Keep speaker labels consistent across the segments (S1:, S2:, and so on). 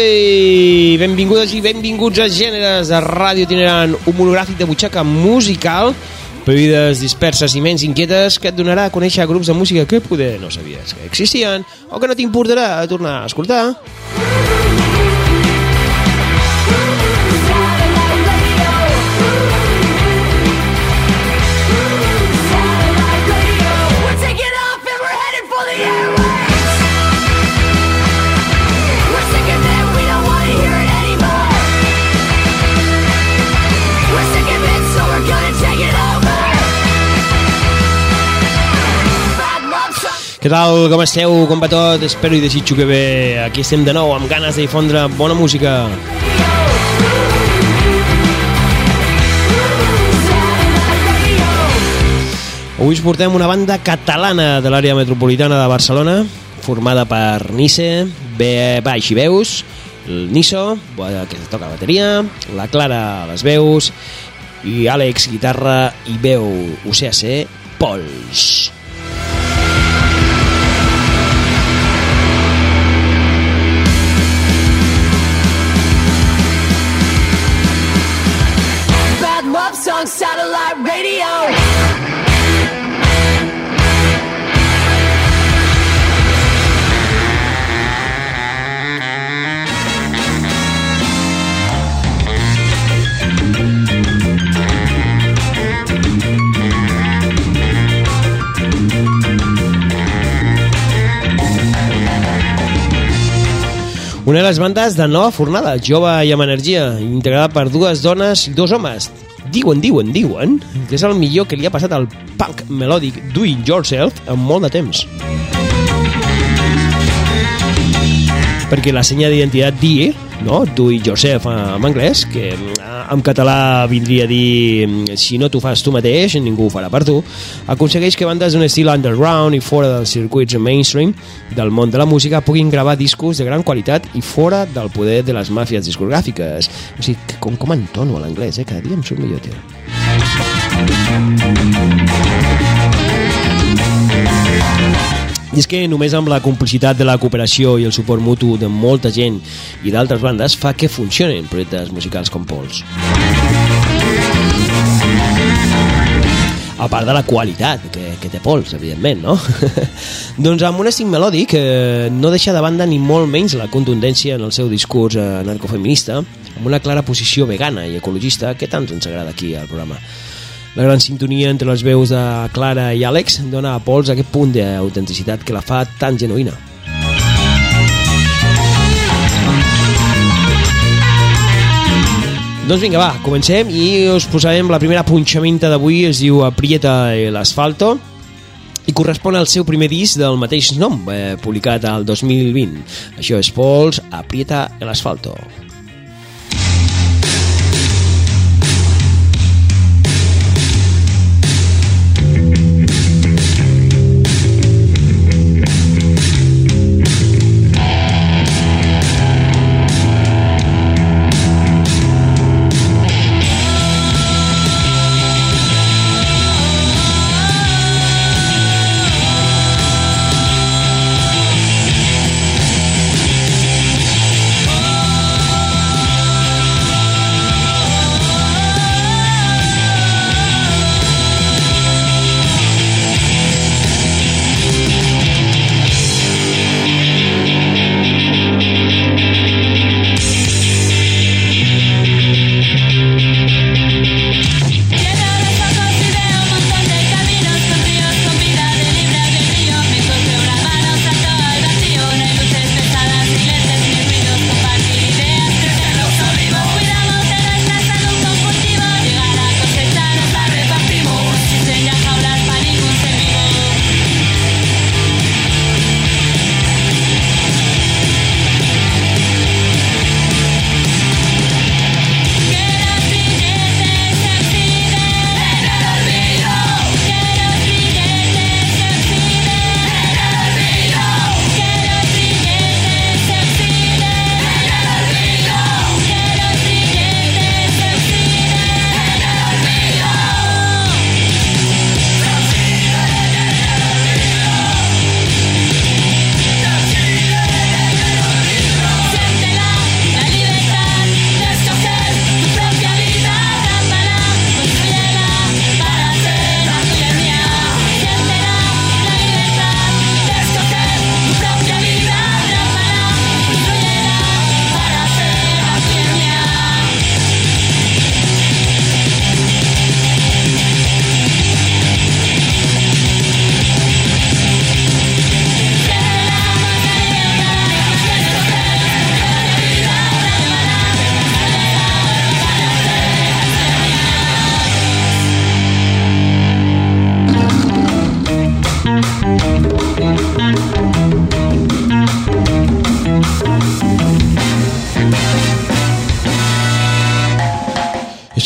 S1: Iepe! Benvingudes i benvinguts a Gèneres de Ràdio Itinerant, un monogràfic de butxaca musical per vides disperses i menys inquietes que et donarà a conèixer grups de música que poder no sabies que existien o que no t'importarà tornar a escoltar.
S2: We're
S1: Què tal, com esteu, com va tot? Espero i desitjo que bé. Aquí estem de nou amb ganes de difondre bona música. Avui us portem una banda catalana de l'àrea metropolitana de Barcelona, formada per Nice, Be Baix i Veus, el Niso, que toca la bateria, la Clara les veus, i Àlex, guitarra i veu UCAC, Pols. Una de les bandes de nova fornada, jove i amb energia, integrada per dues dones i dos homes. Diuen, diuen, diuen que és el millor que li ha passat al punk melòdic Do It Yourself en molt de temps. Perquè la senya d'identitat DIE, no? It Yourself eh, en anglès, que eh, en català vindria a dir mm, si no t'ho fas tu mateix, ningú ho farà per tu, aconsegueix que bandes d'un estil underground i fora dels circuits mainstream del món de la música puguin gravar discos de gran qualitat i fora del poder de les màfies discogràfiques. O sigui, com, com entono a l'anglès, eh? Cada dia em surt millor, tio. I és que només amb la complicitat de la cooperació i el suport mutu de molta gent i d'altres bandes fa que funcionin projectes musicals com Pols. A part de la qualitat que, que té Pols, evidentment, no? doncs amb un estic melòdic eh, no deixa de banda ni molt menys la contundència en el seu discurs eh, narcofeminista, amb una clara posició vegana i ecologista que tant ens agrada aquí al programa. La gran sintonia entre les veus de Clara i Àlex dona a Pols aquest punt d'autenticitat que la fa tan genuïna. Doncs vinga, va, comencem i us posarem la primera punxamenta d'avui, es diu Aprieta l'asfalto i correspon al seu primer disc del mateix nom, eh, publicat al 2020. Això és Pols, Aprieta l'asfalto.
S2: Bad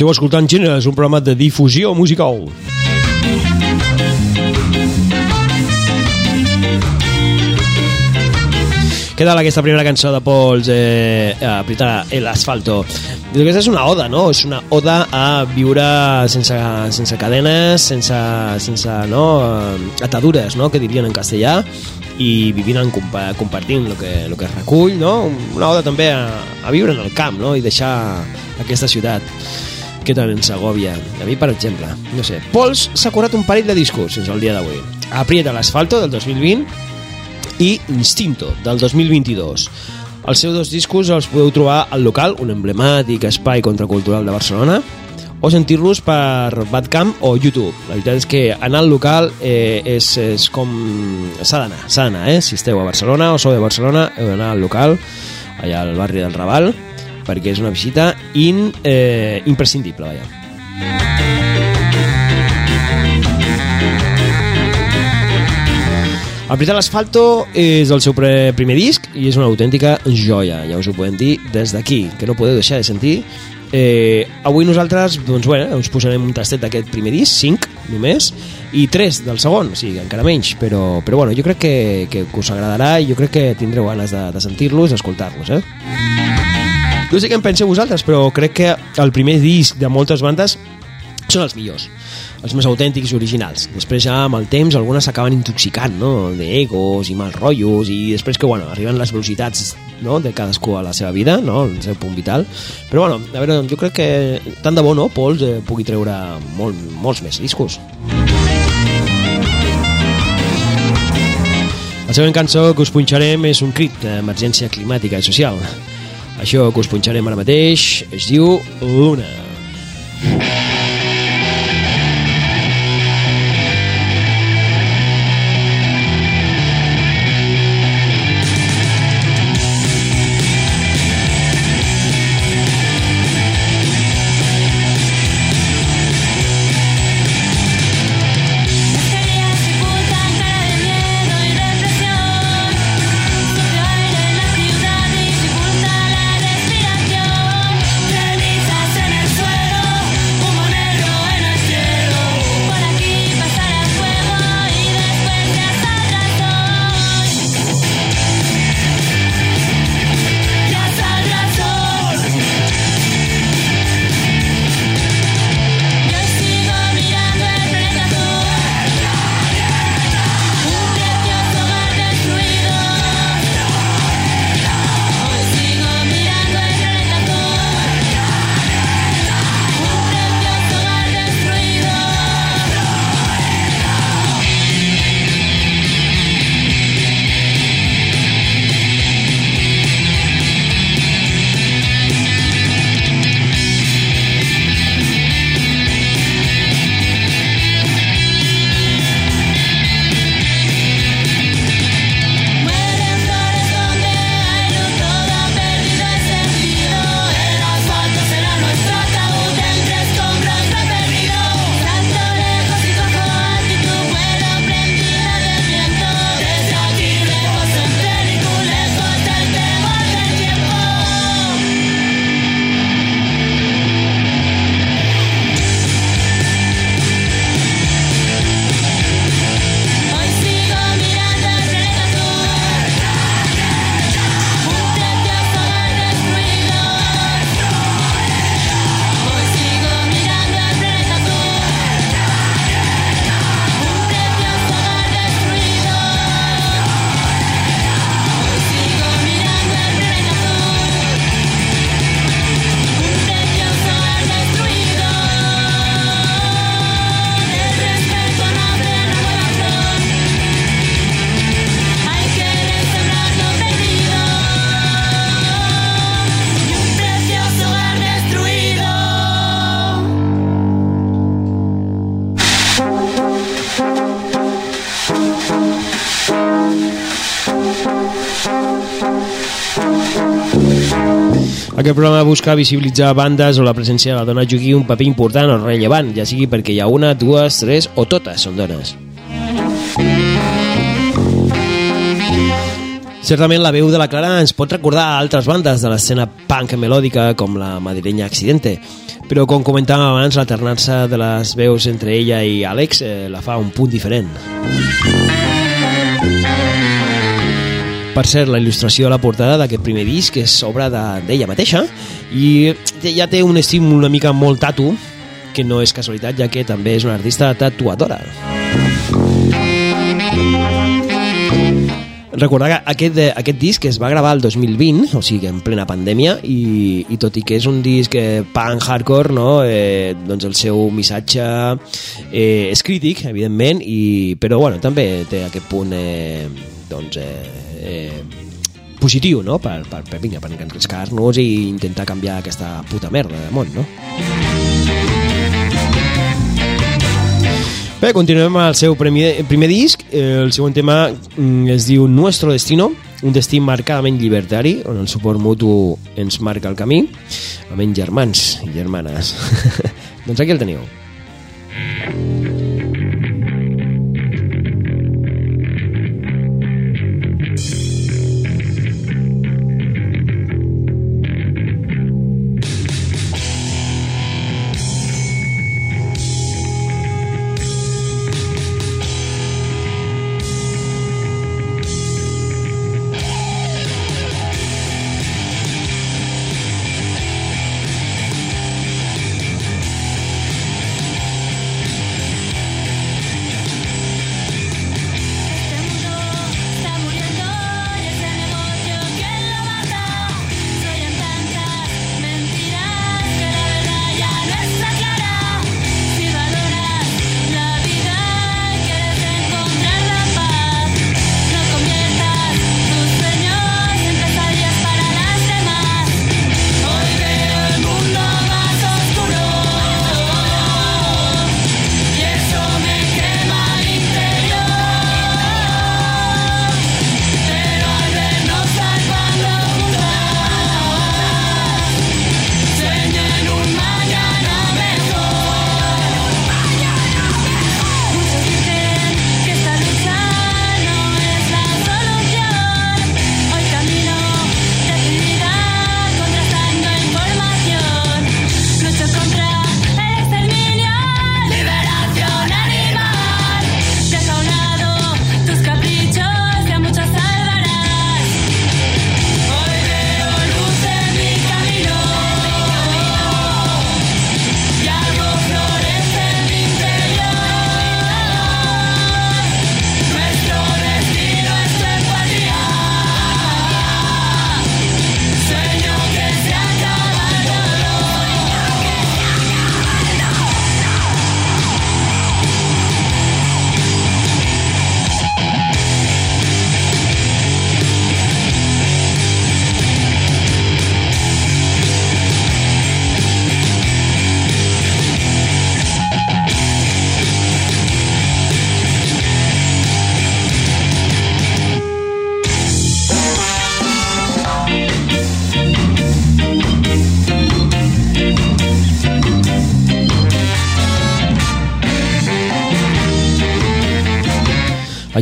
S1: Esteu escoltant Gèneres, un programa de difusió musical. Què tal aquesta primera cançó de Pols, eh, Apritar el asfalto? Aquesta és una oda, no? És una oda a viure sense, sense cadenes, sense, sense no, atadures, no? que dirien en castellà, i vivint en compa compartint el que, el que es recull, no? Una oda també a, a viure en el camp, no? I deixar aquesta ciutat que tant ens agòbia. A mi, per exemple, no sé, Pols s'ha curat un parell de discos fins al dia d'avui. Aprieta l'asfalto del 2020 i Instinto, del 2022. Els seus dos discos els podeu trobar al local, un emblemàtic espai contracultural de Barcelona, o sentir-los per Badcamp o YouTube. La veritat és que anar al local eh, és, és com... s'ha d'anar, s'ha d'anar, eh? Si esteu a Barcelona o sou de Barcelona, heu d'anar al local, allà al barri del Raval, perquè és una visita in, eh, imprescindible, vaja. Apritar l'asfalto és el seu primer disc i és una autèntica joia, ja us ho podem dir des d'aquí, que no podeu deixar de sentir. Eh, avui nosaltres doncs, bueno, us posarem un tastet d'aquest primer disc, 5 només, i 3 del segon, o sigui, encara menys, però, però bueno, jo crec que, que us agradarà i jo crec que tindreu ganes de, de sentir-los, d'escoltar-los, eh? No sé què en penseu vosaltres, però crec que el primer disc de moltes bandes són els millors els més autèntics i originals. Després ja amb el temps algunes s'acaben intoxicant, no? d'egos i mals rotllos i després que bueno, arriben les velocitats no? de cadascú a la seva vida, no? el seu punt vital. Però bueno, a veure, jo crec que tant de bo, no, Pols eh, pugui treure molt, molts més discos. La següent cançó que us punxarem és un crit d'emergència climàtica i social. Això que us punxarem ara mateix es diu Luna.
S2: Cenizas
S1: Aquest programa busca visibilitzar bandes on la presència de la dona jugui un paper important o rellevant, ja sigui perquè hi ha una, dues, tres o totes són dones. Certament la veu de la Clara ens pot recordar altres bandes de l'escena punk melòdica com la madrilenya Accidente, però com comentàvem abans, l'alternança de les veus entre ella i Àlex eh, la fa un punt diferent. Per cert, la il·lustració de la portada d'aquest primer disc és obra de- d'ella mateixa i ja té un estil una mica molt tatu, que no és casualitat, ja que també és una artista tatuadora. Recordar que aquest, eh, aquest disc es va gravar el 2020, o sigui, en plena pandèmia, i, i tot i que és un disc eh, punk hardcore, no? eh, doncs el seu missatge eh, és crític, evidentment, i, però bueno, també té aquest punt eh, doncs, eh, eh, positiu, no? Per, per, per, vinga, per engrescar-nos i intentar canviar aquesta puta merda de món, no? Bé, continuem amb el seu primer, primer disc. El següent tema mm, es diu Nuestro Destino, un destí marcadament llibertari, on el suport mutu ens marca el camí, amb germans i germanes. doncs aquí el teniu.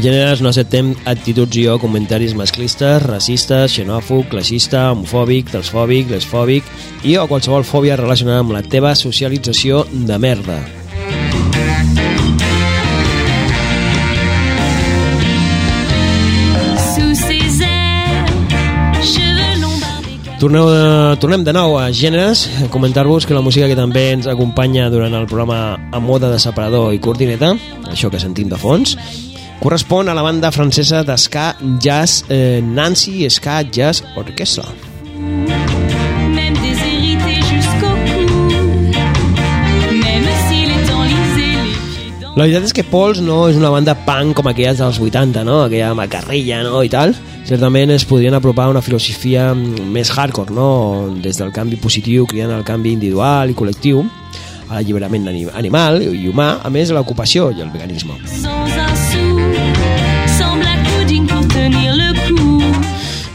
S1: Gèneres no acceptem actituds i o comentaris masclistes, racistes, xenòfob, classista, homofòbic, transfòbic, lesfòbic i o qualsevol fòbia relacionada amb la teva socialització de merda. Torneu de, tornem de nou a gèneres, comentar-vos que la música que també ens acompanya durant el programa a moda de separador i cortineta, això que sentim de fons, correspon a la banda francesa d'Ska Jazz eh, Nancy Ska Jazz Orchestra. La veritat és que Pols no és una banda punk com aquelles dels 80, no? aquella macarrilla no? i tal. Certament es podrien apropar a una filosofia mm, més hardcore, no? des del canvi positiu, cridant al canvi individual i col·lectiu, a l'alliberament anim- animal i humà, a més a l'ocupació i el veganisme.
S2: sans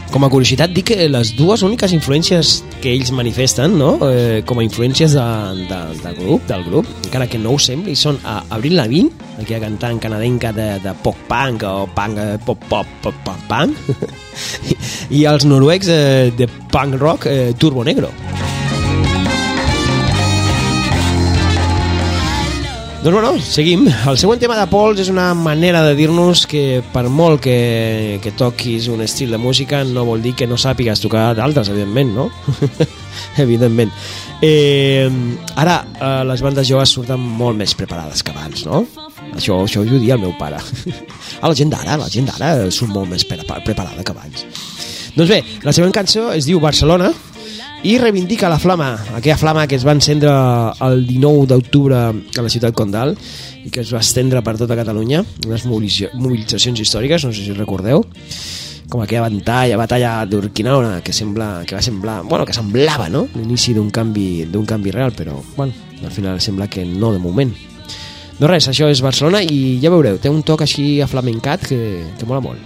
S1: Com a curiositat, dic que les dues úniques influències que ells manifesten no? eh, com a influències de, de, del grup, del grup, encara que no ho sembli, són a Avril Lavigne, aquella cantant canadenca de, de pop punk o punk, eh, pop pop pop pop punk, i, i els noruecs eh, de punk rock eh, Turbo Negro. Doncs bueno, seguim. El següent tema de Pols és una manera de dir-nos que per molt que, que toquis un estil de música no vol dir que no sàpigues tocar d'altres, evidentment, no? evidentment. Eh, ara, eh, les bandes joves surten molt més preparades que abans, no? Això, això ho dia el meu pare. A la gent d'ara, la gent d'ara surt molt més prepa- preparada que abans. Doncs bé, la següent cançó es diu Barcelona i reivindica la flama, aquella flama que es va encendre el 19 d'octubre a la ciutat Condal i que es va estendre per tota Catalunya, unes mobilitza- mobilitzacions històriques, no sé si recordeu, com aquella batalla, batalla d'Urquinaona que sembla que va semblar, bueno, que semblava, no? L'inici d'un canvi d'un canvi real, però bueno, al final sembla que no de moment. No res, això és Barcelona i ja veureu, té un toc així aflamencat que, que mola molt.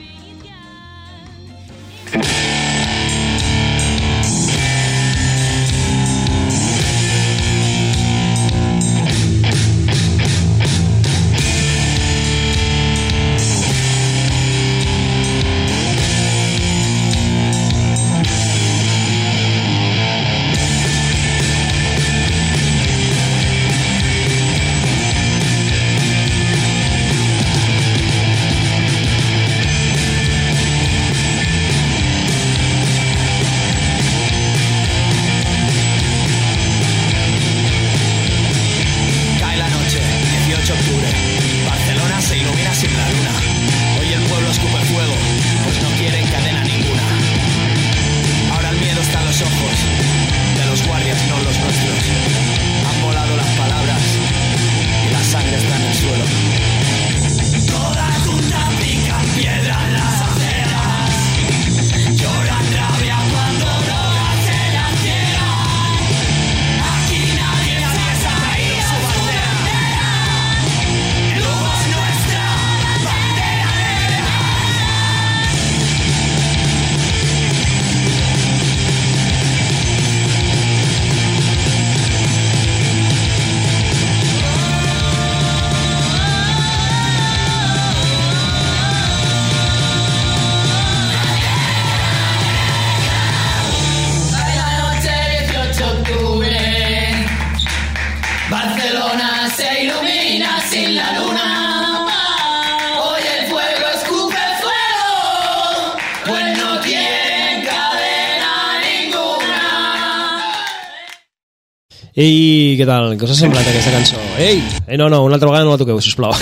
S1: Què tal? Què us ha semblat aquesta cançó? Ei! Eh, no, no, una altra vegada no la toqueu, sisplau.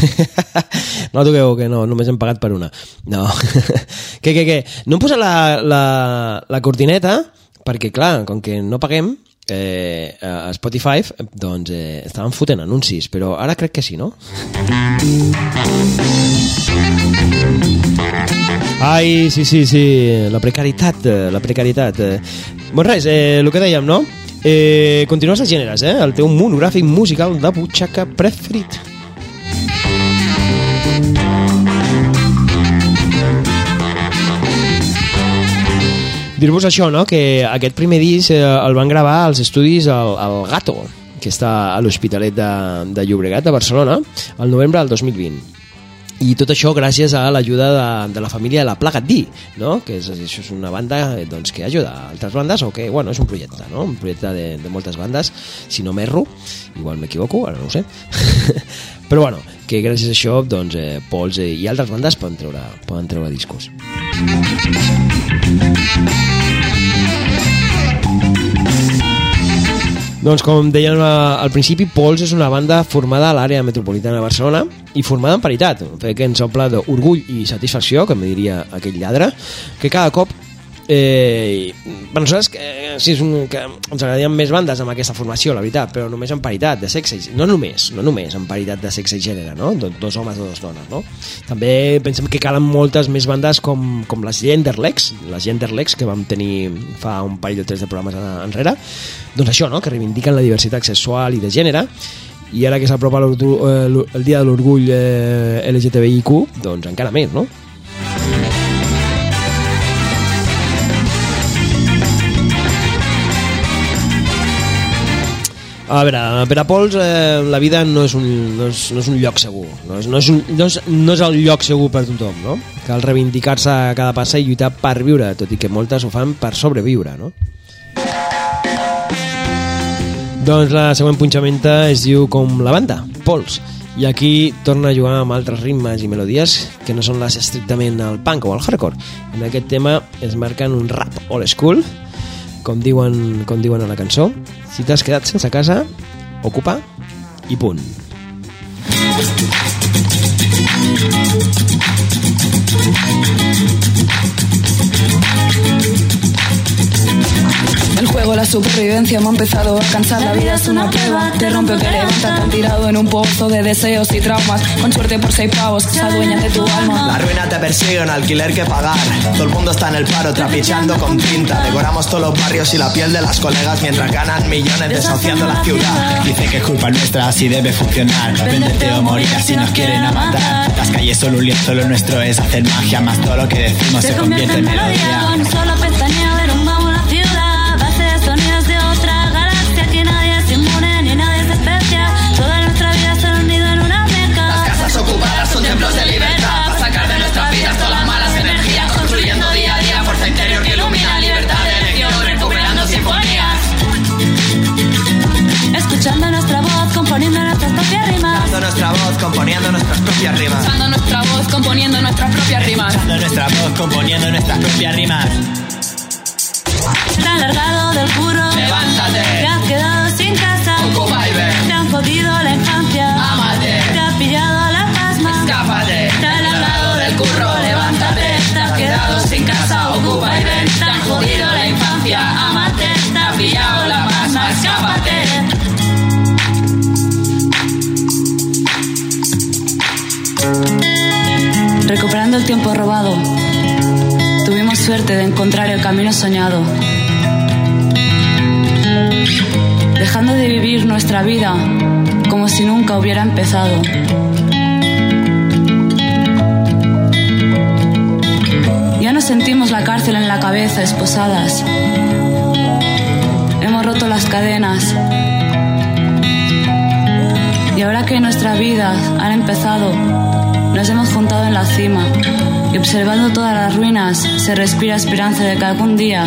S1: no la toqueu, que no, només hem pagat per una. No. que, que, que? No hem posat la, la, la cortineta perquè, clar, com que no paguem eh, a Spotify, doncs eh, estaven fotent anuncis, però ara crec que sí, no? Ai, sí, sí, sí, la precarietat, eh, la precarietat. eh. Bon res, eh, el que dèiem, no? Eh, continues els gèneres, eh? El teu monogràfic musical de butxaca preferit. Dir-vos això, no?, que aquest primer disc eh, el van gravar als estudis al, al Gato, que està a l'Hospitalet de, de Llobregat, de Barcelona, el novembre del 2020 i tot això gràcies a l'ajuda de, de la família de la Plaga D, no? que és, això és una banda eh, doncs, que ajuda altres bandes o que, bueno, és un projecte, no? un projecte de, de moltes bandes, si no m'erro, igual m'equivoco, ara no ho sé, però bueno, que gràcies a això doncs, eh, Pols i altres bandes poden treure, poden treure discos. Doncs com deien eh, al principi, Pols és una banda formada a l'àrea metropolitana de Barcelona i formada en paritat, un fet que ens omple d'orgull i satisfacció, com diria aquell lladre, que cada cop eh, per nosaltres eh, sí, és un, que ens agradien més bandes amb aquesta formació, la veritat, però només en paritat de sexe, i- no només, no només en paritat de sexe i gènere, no? Do- dos homes o dos dones, no? També pensem que calen moltes més bandes com, com les Genderlex, les Genderlex que vam tenir fa un parell o tres de programes en- enrere, doncs això, no? que reivindiquen la diversitat sexual i de gènere, i ara que s'apropa eh, el dia de l'orgull eh, LGTBIQ, doncs encara més, no? A veure, per a Pols eh, la vida no és, un, no, és, no és un lloc segur, no és, no, és un, no, és, no és el lloc segur per tothom, no? Cal reivindicar-se a cada passa i lluitar per viure, tot i que moltes ho fan per sobreviure, no? Doncs la següent punxamenta es diu com la banda, Pols, I aquí torna a jugar amb altres ritmes i melodies que no són les estrictament el punk o el hardcore. En aquest tema es marquen un rap old school, com diuen, com diuen a la cançó. Si t'has quedat sense casa, ocupa i punt.
S3: Juego, la supervivencia me ha empezado a cansar. La vida es una prueba, te rompe o te levanta. Te han tirado en un pozo de deseos y traumas. Con suerte por seis pavos que se adueñan de tu alma.
S4: La ruina te persigue, un alquiler que pagar. Todo el mundo está en el paro, trapicheando con tinta. Decoramos todos los barrios y la piel de las colegas mientras ganan millones desahuciando la ciudad.
S5: Dice que es culpa nuestra, así debe funcionar. Véndete o morir, así nos quieren a matar. Las calles son un lienzo, lo nuestro es hacer magia. Más todo lo que decimos se convierte en melodía.
S2: Componiendo nuestras propias rimas.
S3: Usando nuestra voz, componiendo nuestras propias rimas.
S5: Usando nuestra voz, componiendo nuestras propias rimas.
S2: Largado del curro
S6: Levántate.
S2: Te has quedado sin casa
S6: Ocupa y ve.
S2: Te han jodido
S3: Recuperando el tiempo robado, tuvimos suerte de encontrar el camino soñado. Dejando de vivir nuestra vida como si nunca hubiera empezado. Ya no sentimos la cárcel en la cabeza esposadas. Hemos roto las cadenas. Y ahora que nuestras vidas han empezado, nos hemos juntado en la cima y observando todas las ruinas se respira esperanza de que algún día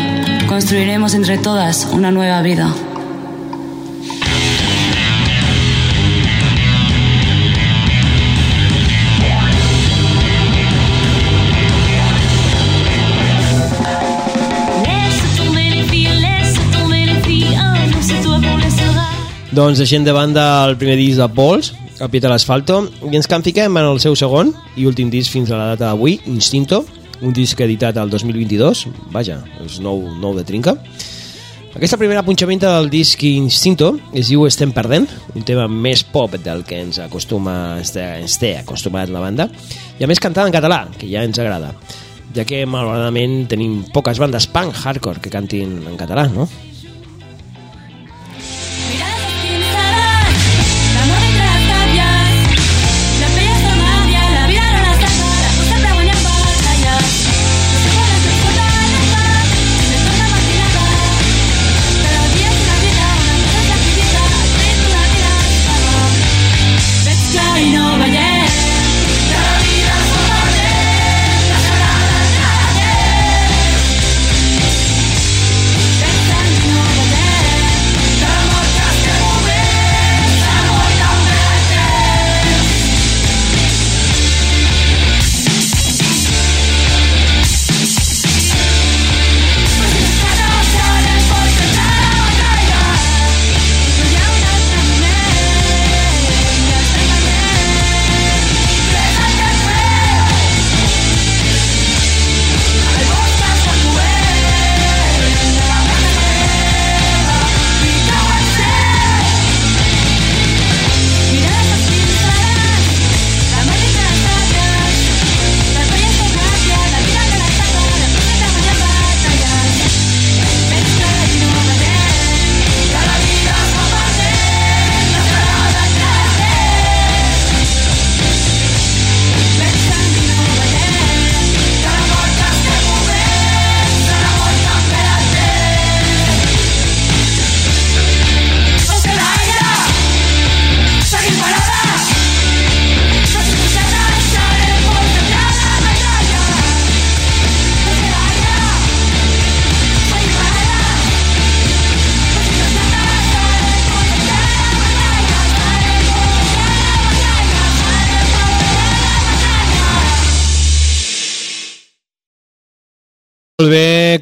S3: construiremos entre todas una nueva vida.
S1: Doncs deixem de banda el primer disc de Pols, el Piet a l'asfalto, i ens canfiquem en el seu segon i últim disc fins a la data d'avui, Instinto, un disc editat al 2022, vaja, és nou, nou de trinca. Aquesta primera punxamenta del disc Instinto es diu Estem perdent, un tema més pop del que ens acostuma ens té acostumat la banda, i a més cantada en català, que ja ens agrada, ja que malauradament tenim poques bandes punk hardcore que cantin en català, no?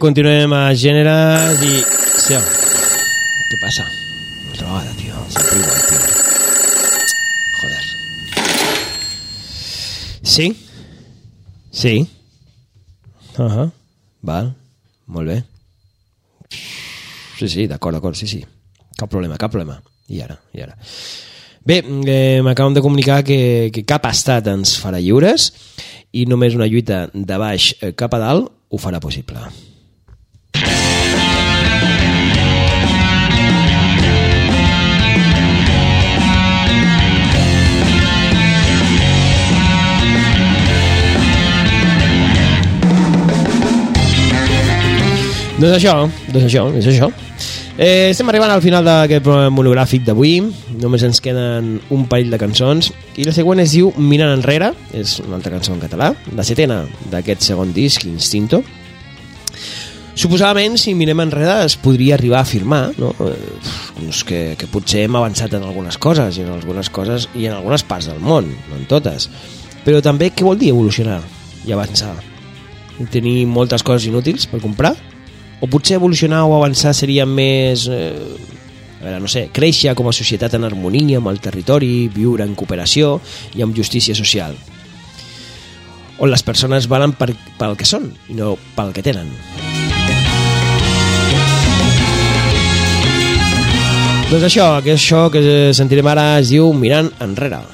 S1: Continuem a gèneres i... Sí, què passa? Altra vegada, tio. Sempre igual, tio. Joder. Sí? Sí? Uh -huh. Val. Molt bé. Sí, sí, d'acord, d'acord, sí, sí. Cap problema, cap problema. I ara, i ara. Bé, eh, m'acaben de comunicar que, que cap estat ens farà lliures i només una lluita de baix eh, cap a dalt ho farà possible. Doncs això, doncs això, és això. Eh, estem arribant al final d'aquest monogràfic d'avui. Només ens queden un parell de cançons. I la següent es diu Mirant enrere, és una altra cançó en català, la setena d'aquest segon disc, Instinto. Suposadament, si mirem enrere, es podria arribar a afirmar no? eh, doncs que, que potser hem avançat en algunes coses i en algunes coses i en algunes parts del món, no en totes. Però també què vol dir evolucionar i avançar? Tenir moltes coses inútils per comprar? O potser evolucionar o avançar seria més... Eh, a veure, no sé, créixer com a societat en harmonia amb el territori, viure en cooperació i amb justícia social. On les persones valen per, pel que són i no pel que tenen. Doncs això, que això que sentirem ara es diu Mirant enrere.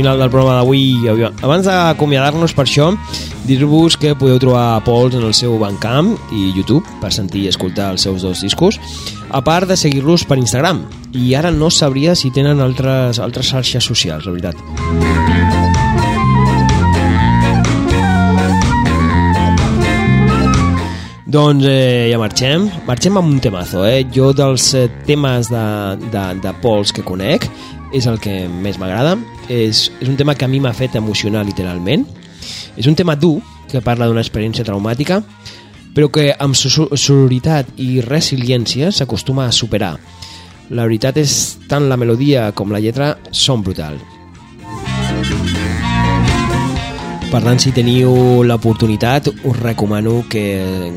S1: Final del programa d'avui. Abans d'acomiadar-nos per això, dir-vos que podeu trobar Pols en el seu Bandcamp i YouTube per sentir i escoltar els seus dos discos, a part de seguir-los per Instagram. I ara no sabria si tenen altres, altres xarxes socials, la veritat. Doncs eh, ja marxem. Marxem amb un temazo, eh? Jo dels eh, temes de, de, de Pols que conec és el que més m'agrada. És, és un tema que a mi m'ha fet emocionar literalment. És un tema dur, que parla d'una experiència traumàtica, però que amb so- sororitat i resiliència s'acostuma a superar. La veritat és tant la melodia com la lletra són brutal. Per tant, si teniu l'oportunitat, us recomano que,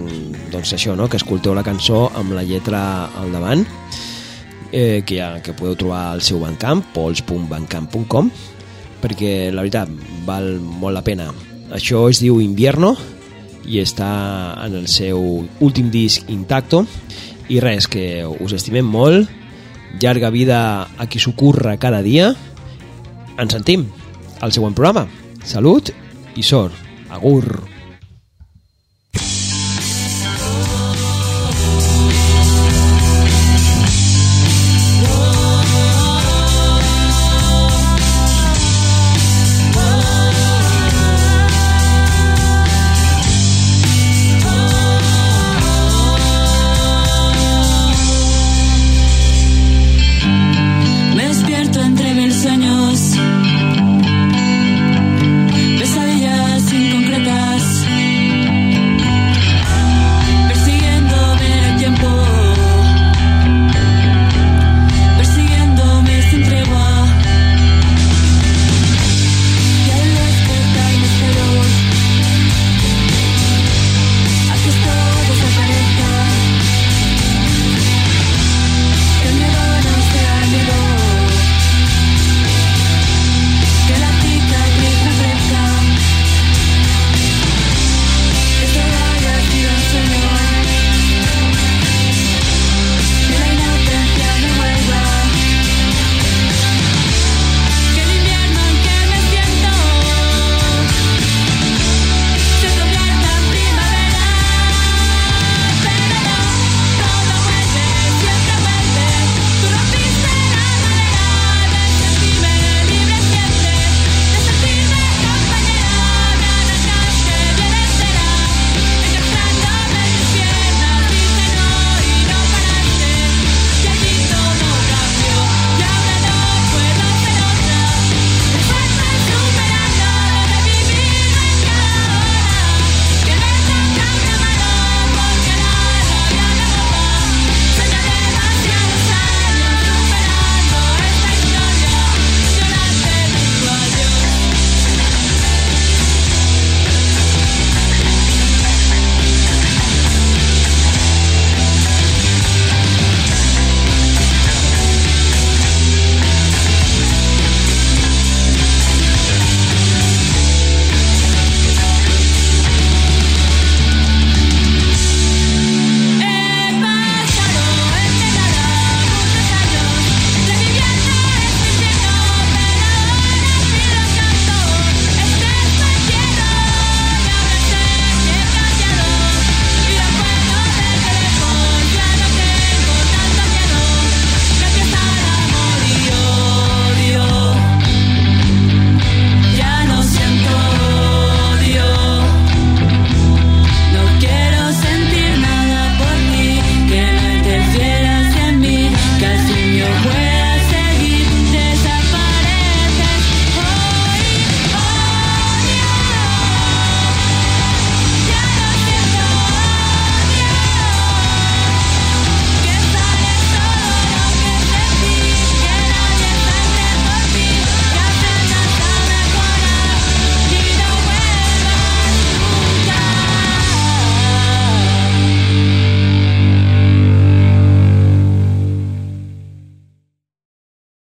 S1: doncs això, no? que escolteu la cançó amb la lletra al davant, eh, que, ja, que podeu trobar al seu Bandcamp, pols.bandcamp.com, perquè la veritat val molt la pena. Això es diu Invierno i està en el seu últim disc intacto i res, que us estimem molt, llarga vida a qui s'ocorre cada dia. Ens sentim al següent programa. Salut i sort. Agur.